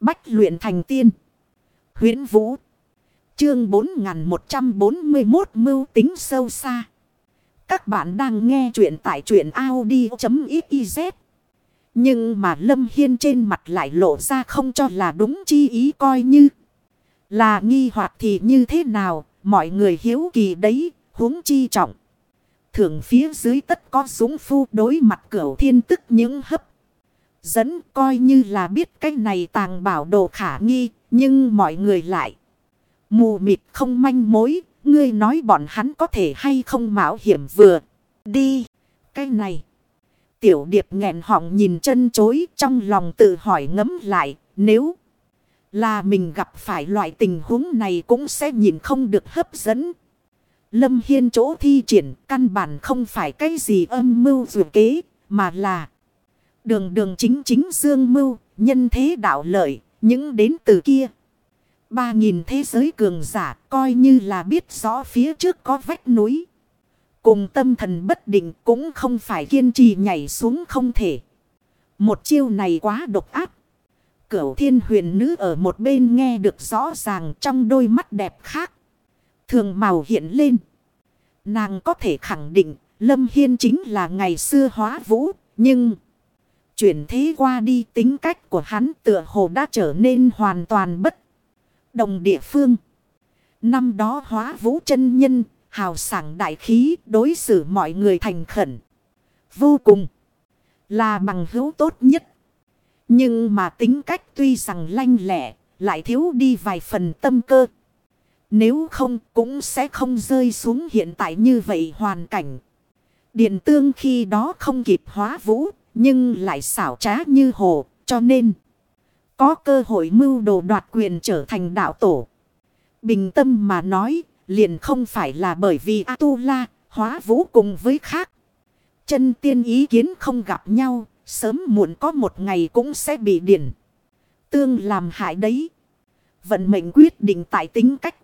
Bách luyện thành tiên. huyễn Vũ. Chương 4141 mưu tính sâu xa. Các bạn đang nghe truyện tại truyện Audi.xyz. Nhưng mà Lâm Hiên trên mặt lại lộ ra không cho là đúng chi ý coi như. Là nghi hoặc thì như thế nào, mọi người hiếu kỳ đấy, huống chi trọng. Thưởng phía dưới tất có súng phu đối mặt cửu thiên tức những hấp. Dẫn coi như là biết cách này tàng bảo đồ khả nghi, nhưng mọi người lại. Mù mịt không manh mối, ngươi nói bọn hắn có thể hay không mạo hiểm vừa. Đi, cái này. Tiểu điệp nghẹn họng nhìn chân chối trong lòng tự hỏi ngấm lại, nếu là mình gặp phải loại tình huống này cũng sẽ nhìn không được hấp dẫn. Lâm Hiên chỗ thi triển căn bản không phải cái gì âm mưu dù kế, mà là đường đường chính chính dương mưu, nhân thế đạo lợi, những đến từ kia. Ba nghìn thế giới cường giả coi như là biết rõ phía trước có vách núi. Cùng tâm thần bất định cũng không phải kiên trì nhảy xuống không thể. Một chiêu này quá độc áp. Cửu thiên huyền nữ ở một bên nghe được rõ ràng trong đôi mắt đẹp khác. Thường màu hiện lên. Nàng có thể khẳng định Lâm Hiên chính là ngày xưa hóa vũ. Nhưng chuyển thế qua đi tính cách của hắn tựa hồ đã trở nên hoàn toàn bất đồng địa phương. Năm đó hóa vũ chân nhân, hào sảng đại khí đối xử mọi người thành khẩn. Vô cùng là bằng hữu tốt nhất. Nhưng mà tính cách tuy rằng lanh lẹ, lại thiếu đi vài phần tâm cơ. Nếu không cũng sẽ không rơi xuống hiện tại như vậy hoàn cảnh. Điện tương khi đó không kịp hóa vũ, nhưng lại xảo trá như hồ, cho nên có cơ hội mưu đồ đoạt quyền trở thành đạo tổ. Bình tâm mà nói, liền không phải là bởi vì A-tu-la, hóa vũ cùng với khác. Chân tiên ý kiến không gặp nhau, sớm muộn có một ngày cũng sẽ bị điển. Tương làm hại đấy. Vận mệnh quyết định tại tính cách.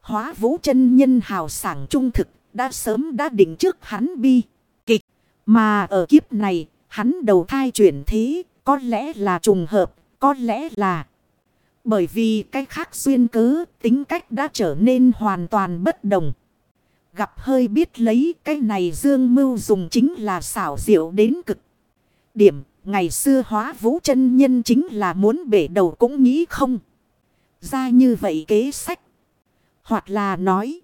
Hóa vũ chân nhân hào sảng trung thực, đã sớm đã định trước hắn bi. Kịch, mà ở kiếp này, hắn đầu thai chuyển thế, có lẽ là trùng hợp, có lẽ là... Bởi vì cái khác xuyên cớ, tính cách đã trở nên hoàn toàn bất đồng. Gặp hơi biết lấy cái này dương mưu dùng chính là xảo diệu đến cực. Điểm, ngày xưa hóa vũ chân nhân chính là muốn bể đầu cũng nghĩ không. Ra như vậy kế sách. Hoặc là nói,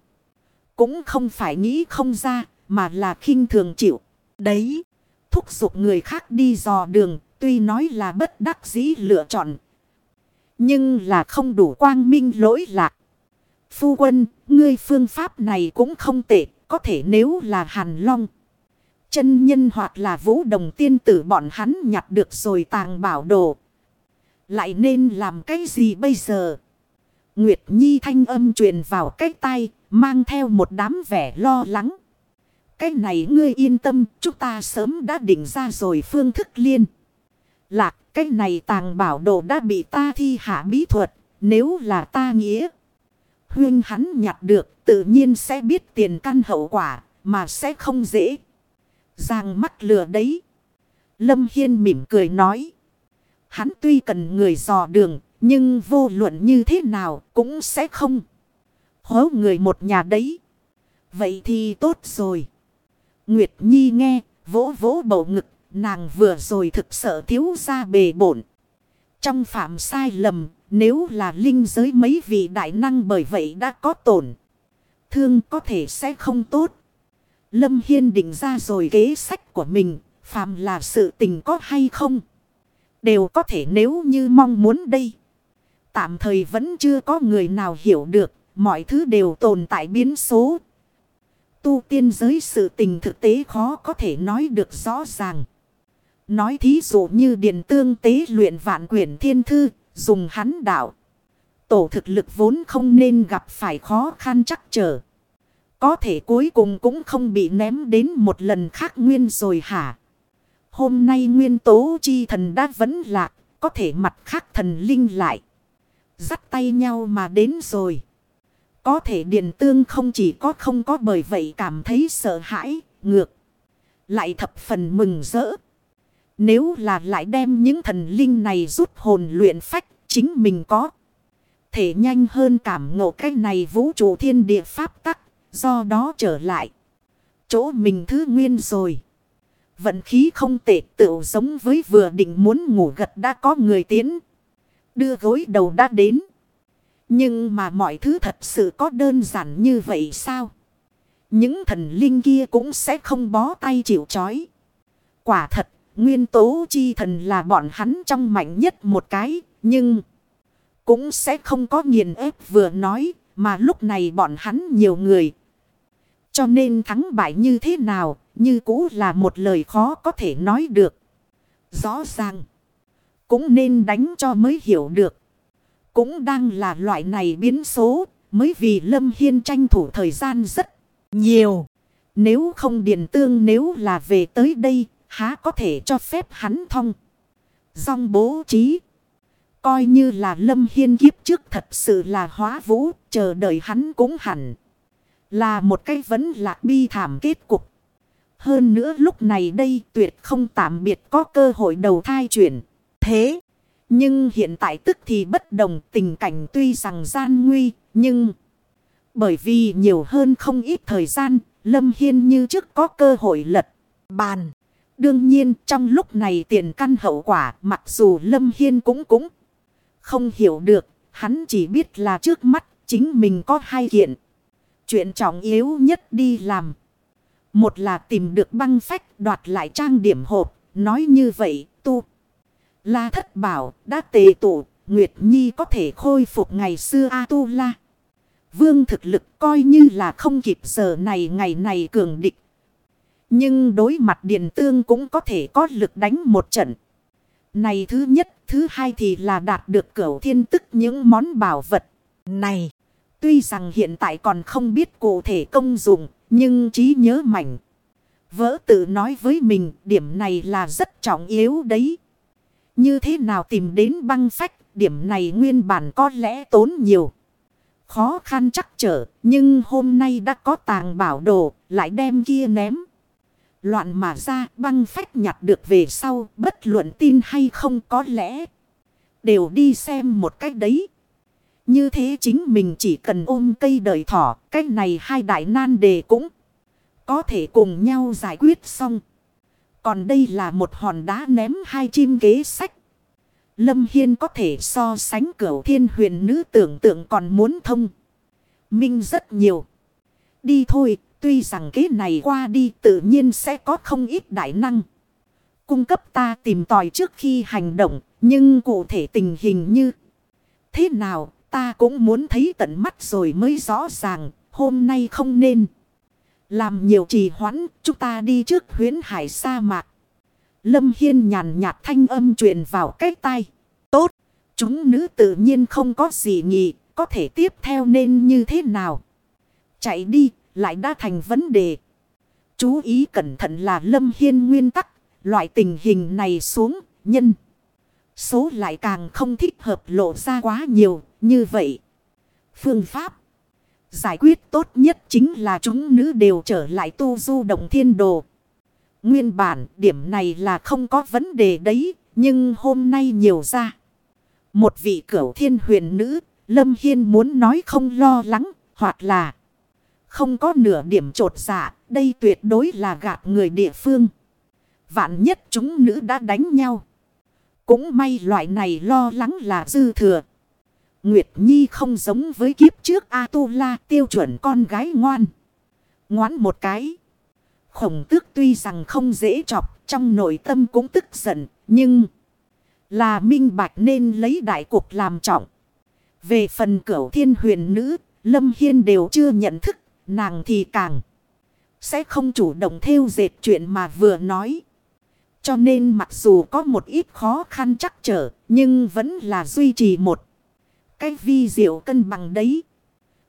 cũng không phải nghĩ không ra, mà là khinh thường chịu. Đấy, thúc giục người khác đi dò đường, tuy nói là bất đắc dĩ lựa chọn. Nhưng là không đủ quang minh lỗi lạc. Phu quân, ngươi phương pháp này cũng không tệ, có thể nếu là hàn long. Chân nhân hoặc là vũ đồng tiên tử bọn hắn nhặt được rồi tàng bảo đồ. Lại nên làm cái gì bây giờ? Nguyệt Nhi thanh âm truyền vào cái tay, mang theo một đám vẻ lo lắng. Cái này ngươi yên tâm, chúng ta sớm đã định ra rồi phương thức liên. Lạc, cái này tàng bảo đồ đã bị ta thi hạ bí thuật, nếu là ta nghĩa. Huyên hắn nhặt được, tự nhiên sẽ biết tiền căn hậu quả, mà sẽ không dễ. Giang mắt lừa đấy. Lâm Hiên mỉm cười nói. Hắn tuy cần người dò đường, nhưng vô luận như thế nào cũng sẽ không. Hố người một nhà đấy. Vậy thì tốt rồi. Nguyệt Nhi nghe, vỗ vỗ bầu ngực, nàng vừa rồi thực sợ thiếu ra bề bổn. Trong phạm sai lầm, nếu là linh giới mấy vị đại năng bởi vậy đã có tổn. Thương có thể sẽ không tốt. Lâm Hiên định ra rồi kế sách của mình, phàm là sự tình có hay không. Đều có thể nếu như mong muốn đây. Tạm thời vẫn chưa có người nào hiểu được, mọi thứ đều tồn tại biến số. Tu tiên giới sự tình thực tế khó có thể nói được rõ ràng. Nói thí dụ như điện tương tế luyện vạn quyển thiên thư, dùng hắn đạo. Tổ thực lực vốn không nên gặp phải khó khăn chắc trở. Có thể cuối cùng cũng không bị ném đến một lần khác nguyên rồi hả? Hôm nay nguyên tố chi thần đã vẫn lạc, có thể mặt khác thần linh lại. Dắt tay nhau mà đến rồi. Có thể điền tương không chỉ có không có bởi vậy cảm thấy sợ hãi, ngược. Lại thập phần mừng rỡ. Nếu là lại đem những thần linh này rút hồn luyện phách, chính mình có. Thể nhanh hơn cảm ngộ cái này vũ trụ thiên địa pháp tắc. Do đó trở lại. Chỗ mình thứ nguyên rồi. Vận khí không tệ tựu giống với vừa định muốn ngủ gật đã có người tiến. Đưa gối đầu đã đến. Nhưng mà mọi thứ thật sự có đơn giản như vậy sao? Những thần linh kia cũng sẽ không bó tay chịu chói. Quả thật, nguyên tố chi thần là bọn hắn trong mạnh nhất một cái, nhưng cũng sẽ không có nghiền ép vừa nói, mà lúc này bọn hắn nhiều người. Cho nên thắng bại như thế nào, như cũ là một lời khó có thể nói được. Rõ ràng, cũng nên đánh cho mới hiểu được. Cũng đang là loại này biến số, mới vì Lâm Hiên tranh thủ thời gian rất nhiều. Nếu không điền tương nếu là về tới đây, há có thể cho phép hắn thông. Dòng bố trí. Coi như là Lâm Hiên kiếp trước thật sự là hóa vũ, chờ đợi hắn cũng hẳn. Là một cái vấn lạc bi thảm kết cục. Hơn nữa lúc này đây tuyệt không tạm biệt có cơ hội đầu thai chuyển. Thế, nhưng hiện tại tức thì bất đồng tình cảnh tuy rằng gian nguy, nhưng... Bởi vì nhiều hơn không ít thời gian, Lâm Hiên như trước có cơ hội lật bàn. Đương nhiên trong lúc này tiền căn hậu quả mặc dù Lâm Hiên cũng cũng không hiểu được. Hắn chỉ biết là trước mắt chính mình có hai kiện. Chuyện trọng yếu nhất đi làm. Một là tìm được băng phách đoạt lại trang điểm hộp. Nói như vậy tu. La thất bảo đã tề tụ. Nguyệt Nhi có thể khôi phục ngày xưa A-tu-la. Vương thực lực coi như là không kịp giờ này ngày này cường địch. Nhưng đối mặt điện tương cũng có thể có lực đánh một trận. Này thứ nhất, thứ hai thì là đạt được cửu thiên tức những món bảo vật. Này, tuy rằng hiện tại còn không biết cụ thể công dụng, nhưng trí nhớ mảnh. Vỡ tự nói với mình, điểm này là rất trọng yếu đấy. Như thế nào tìm đến băng phách, điểm này nguyên bản có lẽ tốn nhiều. Khó khăn chắc trở, nhưng hôm nay đã có tàng bảo đồ, lại đem kia ném. Loạn mà ra băng phách nhặt được về sau bất luận tin hay không có lẽ. Đều đi xem một cách đấy. Như thế chính mình chỉ cần ôm cây đời thỏ. Cách này hai đại nan đề cũng có thể cùng nhau giải quyết xong. Còn đây là một hòn đá ném hai chim kế sách. Lâm Hiên có thể so sánh cửu thiên huyền nữ tưởng tượng còn muốn thông. Minh rất nhiều. Đi thôi, Tuy rằng kế này qua đi tự nhiên sẽ có không ít đại năng. Cung cấp ta tìm tòi trước khi hành động. Nhưng cụ thể tình hình như thế nào ta cũng muốn thấy tận mắt rồi mới rõ ràng. Hôm nay không nên. Làm nhiều trì hoãn chúng ta đi trước huyến hải sa mạc. Lâm Hiên nhàn nhạt thanh âm truyền vào cái tay. Tốt. Chúng nữ tự nhiên không có gì nghị. Có thể tiếp theo nên như thế nào. Chạy đi lại đã thành vấn đề. Chú ý cẩn thận là lâm hiên nguyên tắc, loại tình hình này xuống, nhân. Số lại càng không thích hợp lộ ra quá nhiều, như vậy. Phương pháp giải quyết tốt nhất chính là chúng nữ đều trở lại tu du động thiên đồ. Nguyên bản điểm này là không có vấn đề đấy, nhưng hôm nay nhiều ra. Một vị cửu thiên huyền nữ, Lâm Hiên muốn nói không lo lắng, hoặc là không có nửa điểm trột dạ, đây tuyệt đối là gạt người địa phương. Vạn nhất chúng nữ đã đánh nhau. Cũng may loại này lo lắng là dư thừa. Nguyệt Nhi không giống với kiếp trước A-tu-la tiêu chuẩn con gái ngoan. Ngoán một cái. Khổng tước tuy rằng không dễ chọc, trong nội tâm cũng tức giận, nhưng là minh bạch nên lấy đại cục làm trọng. Về phần cửu thiên huyền nữ, Lâm Hiên đều chưa nhận thức nàng thì càng sẽ không chủ động theo dệt chuyện mà vừa nói. Cho nên mặc dù có một ít khó khăn chắc trở, nhưng vẫn là duy trì một cái vi diệu cân bằng đấy.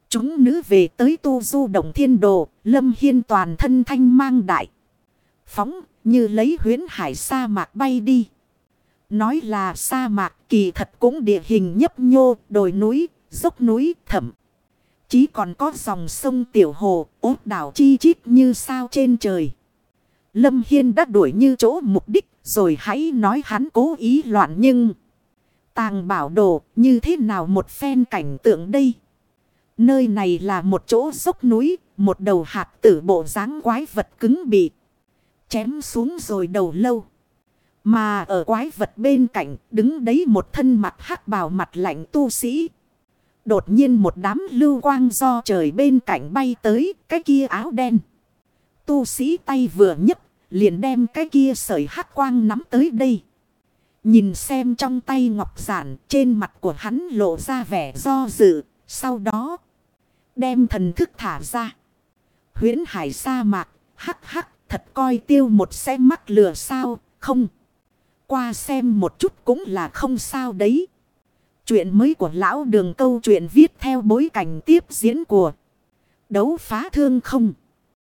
Chúng nữ về tới tu du động thiên đồ, lâm hiên toàn thân thanh mang đại. Phóng như lấy huyến hải sa mạc bay đi. Nói là sa mạc kỳ thật cũng địa hình nhấp nhô, đồi núi, dốc núi, thẩm. Chí còn có dòng sông Tiểu Hồ, ốt đảo chi chít như sao trên trời. Lâm Hiên đã đuổi như chỗ mục đích, rồi hãy nói hắn cố ý loạn nhưng... Tàng bảo đồ như thế nào một phen cảnh tượng đây? Nơi này là một chỗ dốc núi, một đầu hạt tử bộ dáng quái vật cứng bị chém xuống rồi đầu lâu. Mà ở quái vật bên cạnh đứng đấy một thân mặt hắc bào mặt lạnh tu sĩ. Đột nhiên một đám lưu quang do trời bên cạnh bay tới cái kia áo đen. Tu sĩ tay vừa nhấc liền đem cái kia sợi hắc quang nắm tới đây. Nhìn xem trong tay ngọc giản, trên mặt của hắn lộ ra vẻ do dự. Sau đó, đem thần thức thả ra. Huyến hải sa mạc, hắc hắc, thật coi tiêu một xe mắt lừa sao, không. Qua xem một chút cũng là không sao đấy. Chuyện mới của lão đường câu chuyện viết theo bối cảnh tiếp diễn của đấu phá thương không.